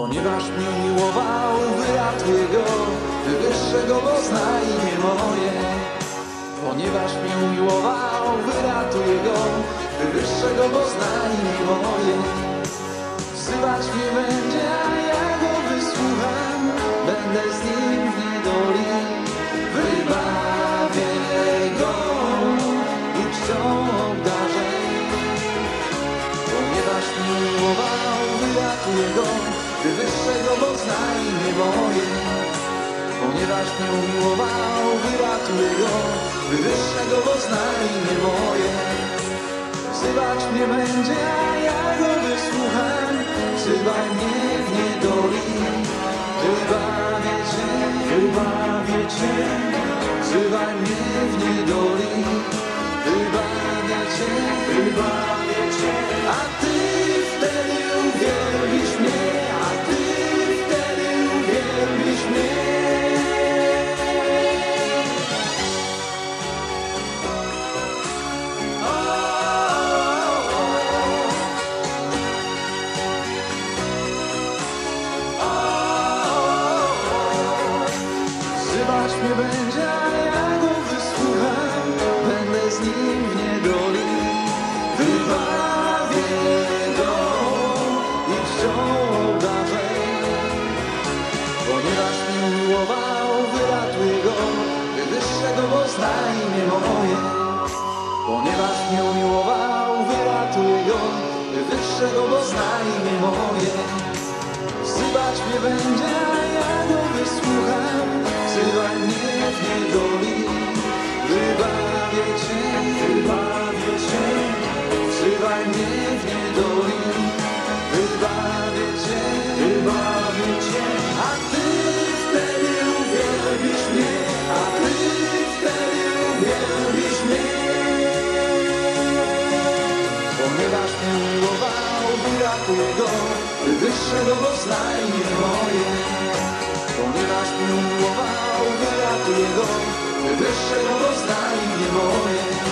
کون واشنیو باؤ براج ہوئے گوشت گوشنائی ہونی واشنی ہوا باؤ برا دے گا گو گوشنائی ہوا میں گوشا سیمڑے گا کون واشنی گاؤں ساری نو ریواشن گوسانی ہوئے شیوانے جی باغ شیوانی ڈوری باغیشن گوش نائی میں ہوئے کونے رشمیوں باؤ گیا تھی گوشت گوشن میں ہوئے شیواش نی رنجن شیوانی گویبانی شری ران بابا برا کل گرش گئی ہوئے تمہیں راشن بابا بیرا دل گرش گزائی ہوئے